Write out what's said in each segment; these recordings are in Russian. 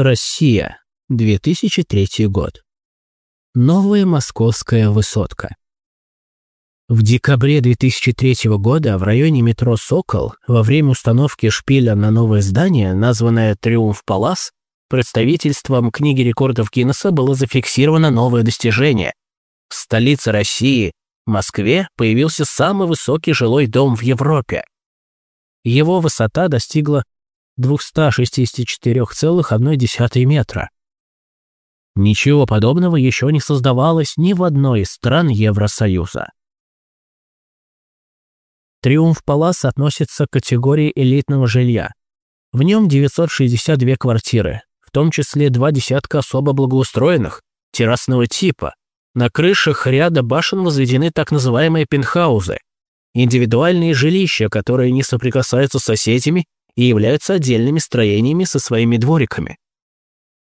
Россия, 2003 год. Новая московская высотка. В декабре 2003 года в районе метро «Сокол» во время установки шпиля на новое здание, названное «Триумф Палас», представительством книги рекордов Гиннесса было зафиксировано новое достижение. В столице России, Москве, появился самый высокий жилой дом в Европе. Его высота достигла 264,1 метра. Ничего подобного еще не создавалось ни в одной из стран Евросоюза. Триумф Палас относится к категории элитного жилья. В нем 962 квартиры, в том числе два десятка особо благоустроенных, террасного типа. На крышах ряда башен возведены так называемые пентхаузы, индивидуальные жилища, которые не соприкасаются с соседями и являются отдельными строениями со своими двориками.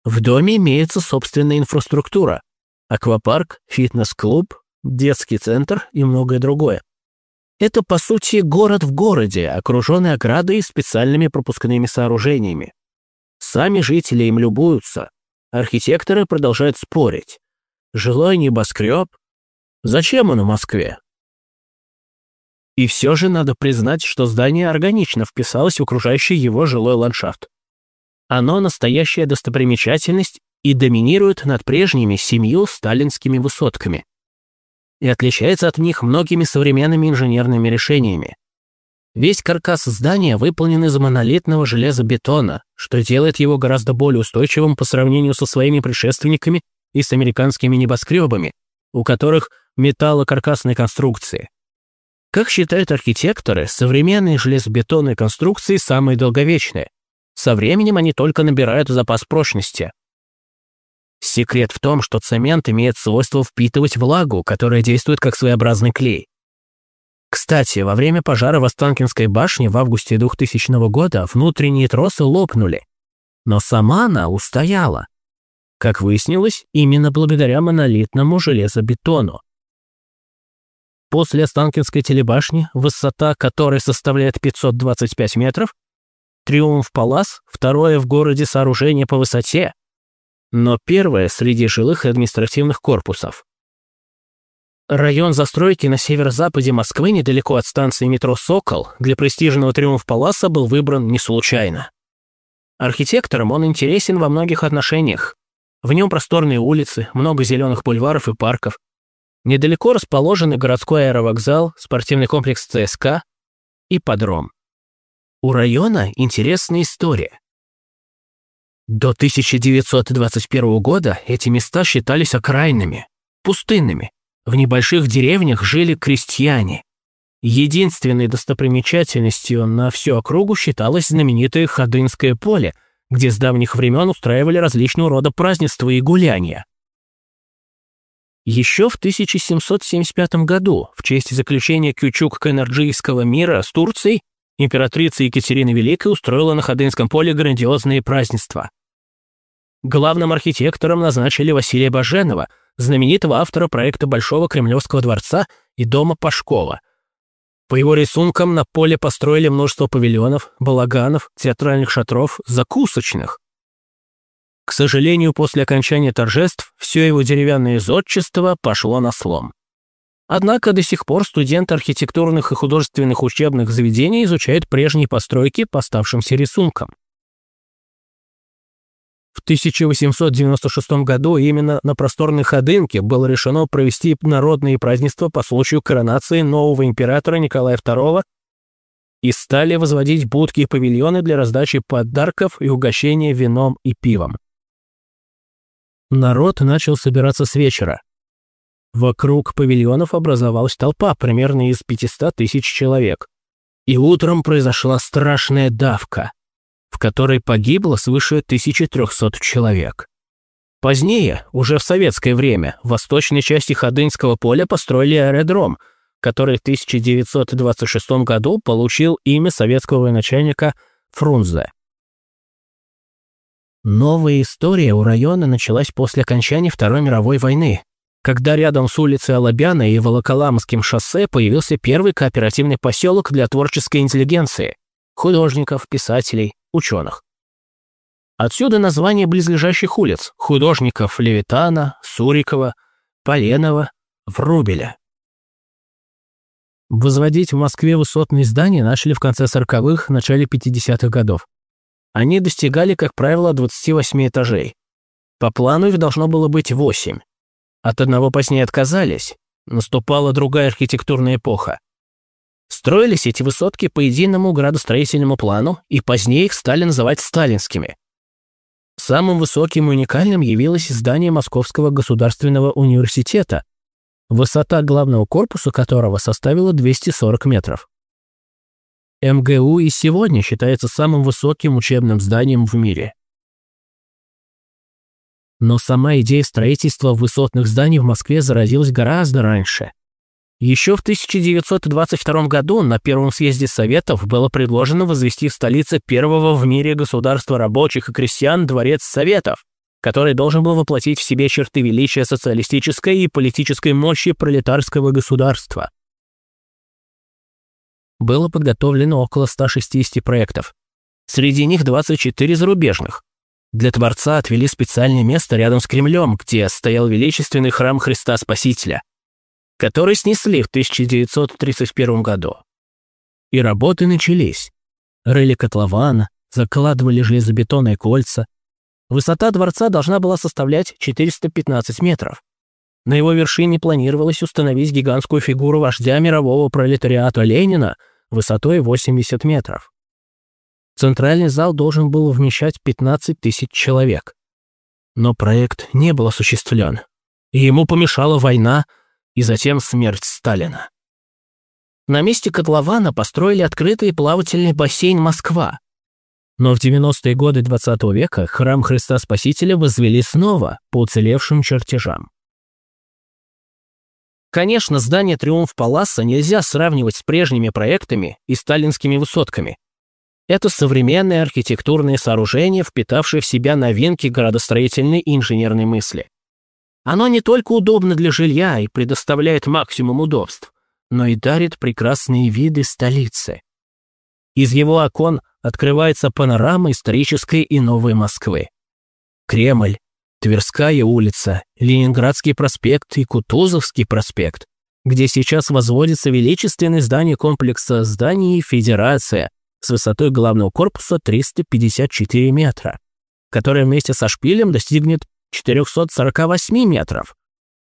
В доме имеется собственная инфраструктура – аквапарк, фитнес-клуб, детский центр и многое другое. Это, по сути, город в городе, окруженный оградой и специальными пропускными сооружениями. Сами жители им любуются. Архитекторы продолжают спорить. Жилой небоскреб? Зачем он в Москве? И все же надо признать, что здание органично вписалось в окружающий его жилой ландшафт. Оно настоящая достопримечательность и доминирует над прежними семью сталинскими высотками. И отличается от них многими современными инженерными решениями. Весь каркас здания выполнен из монолитного железобетона, что делает его гораздо более устойчивым по сравнению со своими предшественниками и с американскими небоскребами, у которых металлокаркасные конструкции. Как считают архитекторы, современные железобетонные конструкции самые долговечные. Со временем они только набирают запас прочности. Секрет в том, что цемент имеет свойство впитывать влагу, которая действует как своеобразный клей. Кстати, во время пожара в Останкинской башне в августе 2000 года внутренние тросы лопнули, но сама она устояла. Как выяснилось, именно благодаря монолитному железобетону. После Останкинской телебашни, высота которой составляет 525 метров, Триумф Палас – второе в городе сооружение по высоте, но первое среди жилых и административных корпусов. Район застройки на северо-западе Москвы, недалеко от станции метро «Сокол», для престижного «Триумф-Паласа» был выбран не случайно. Архитектором он интересен во многих отношениях. В нем просторные улицы, много зеленых бульваров и парков. Недалеко расположены городской аэровокзал, спортивный комплекс ЦСКА и подром. У района интересная история. До 1921 года эти места считались окраинными, пустынными, в небольших деревнях жили крестьяне. Единственной достопримечательностью на всю округу считалось знаменитое Ходынское поле, где с давних времен устраивали различного рода празднества и гуляния. Еще в 1775 году, в честь заключения Кючук-Кенерджийского мира с Турцией, императрица Екатерина Великая устроила на Ходынском поле грандиозные празднества. Главным архитектором назначили Василия Баженова – знаменитого автора проекта Большого Кремлевского дворца и дома Пашкова. По его рисункам на поле построили множество павильонов, балаганов, театральных шатров, закусочных. К сожалению, после окончания торжеств все его деревянное зодчество пошло на слом. Однако до сих пор студенты архитектурных и художественных учебных заведений изучают прежние постройки по оставшимся рисункам. В 1896 году именно на просторной Ходынке было решено провести народные празднества по случаю коронации нового императора Николая II и стали возводить будки и павильоны для раздачи подарков и угощения вином и пивом. Народ начал собираться с вечера. Вокруг павильонов образовалась толпа примерно из 500 тысяч человек. И утром произошла страшная давка в которой погибло свыше 1300 человек. Позднее, уже в советское время, в восточной части Ходынского поля построили аэродром, который в 1926 году получил имя советского военачальника Фрунзе. Новая история у района началась после окончания Второй мировой войны, когда рядом с улицей Алабяна и Волоколамским шоссе появился первый кооперативный поселок для творческой интеллигенции – художников, писателей, ученых. Отсюда название близлежащих улиц – художников Левитана, Сурикова, Поленова, Врубеля. Возводить в Москве высотные здания начали в конце 40-х, начале 50-х годов. Они достигали, как правило, 28 этажей. По плану их должно было быть 8. От одного позднее отказались. Наступала другая архитектурная эпоха. Строились эти высотки по единому градостроительному плану, и позднее их стали называть сталинскими. Самым высоким и уникальным явилось здание Московского государственного университета, высота главного корпуса которого составила 240 метров. МГУ и сегодня считается самым высоким учебным зданием в мире. Но сама идея строительства высотных зданий в Москве зародилась гораздо раньше. Еще в 1922 году на Первом съезде Советов было предложено возвести в столице первого в мире государства рабочих и крестьян Дворец Советов, который должен был воплотить в себе черты величия социалистической и политической мощи пролетарского государства. Было подготовлено около 160 проектов. Среди них 24 зарубежных. Для Творца отвели специальное место рядом с Кремлем, где стоял величественный храм Христа Спасителя, который снесли в 1931 году. И работы начались. Рыли котлован, закладывали железобетонные кольца, Высота дворца должна была составлять 415 метров. На его вершине планировалось установить гигантскую фигуру вождя мирового пролетариата Ленина высотой 80 метров. Центральный зал должен был вмещать 15 тысяч человек. Но проект не был осуществлен. И ему помешала война и затем смерть Сталина. На месте котлована построили открытый плавательный бассейн «Москва», но в 90-е годы 20 -го века храм Христа Спасителя возвели снова по уцелевшим чертежам. Конечно, здание Триумф Паласа нельзя сравнивать с прежними проектами и сталинскими высотками. Это современное архитектурное сооружение, впитавшее в себя новинки городостроительной и инженерной мысли. Оно не только удобно для жилья и предоставляет максимум удобств, но и дарит прекрасные виды столицы. Из его окон открывается панорама исторической и новой Москвы. Кремль, Тверская улица, Ленинградский проспект и Кутузовский проспект, где сейчас возводится величественное здание комплекса зданий «Федерация» с высотой главного корпуса 354 метра, которое вместе со шпилем достигнет 448 метров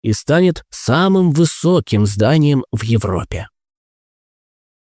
и станет самым высоким зданием в Европе.